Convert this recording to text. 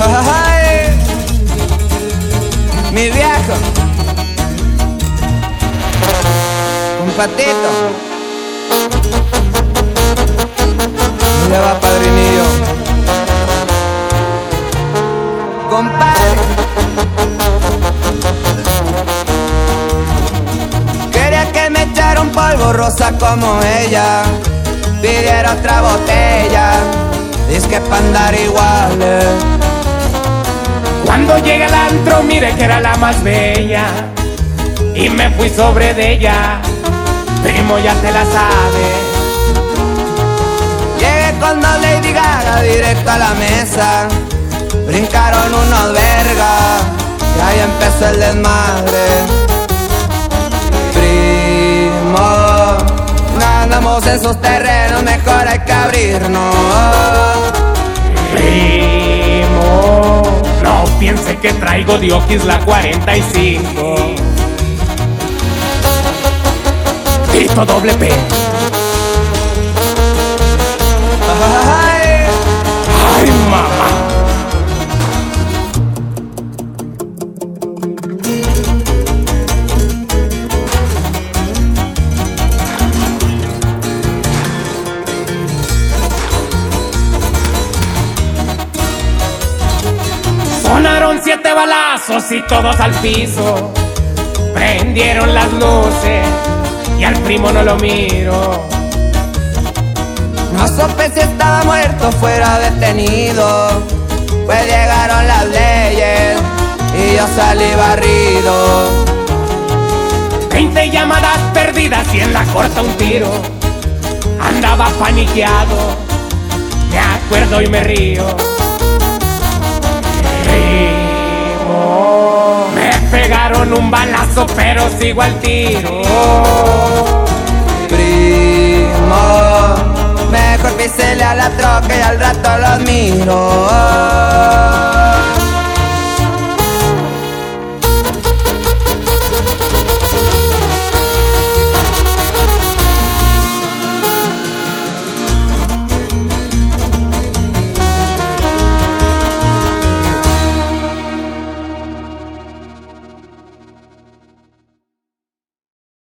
Ay, mi viejo. Un patito. Ya va, padrinillo. Compadre. Quería que me echara un polvo rosa como ella. Pidiera otra botella. Dice que para andar iguales eh. Cuando llegué al antro miré que era la más bella y me fui sobre de ella. Primo ya te la sabes. Llegué con dos Lady Gaga directo a la mesa. Brincaron unos vergas y ahí empezó el desmadre. Primo, no andamos en sus terrenos, mejor hay que abrirnos. Primo, piense que traigo Diokis la 45. Grito doble P. Sonaron siete balazos y todos al piso. Prendieron las luces y al primo no lo miro. No supe si estaba muerto, fuera detenido. Pues llegaron las leyes y yo salí barrido. 20 llamadas perdidas y en la corta un tiro. Andaba paniqueado, me acuerdo y me río. Un balazo pero sigo al tiro. Primo, mejor písele a la troca y al rato los miro.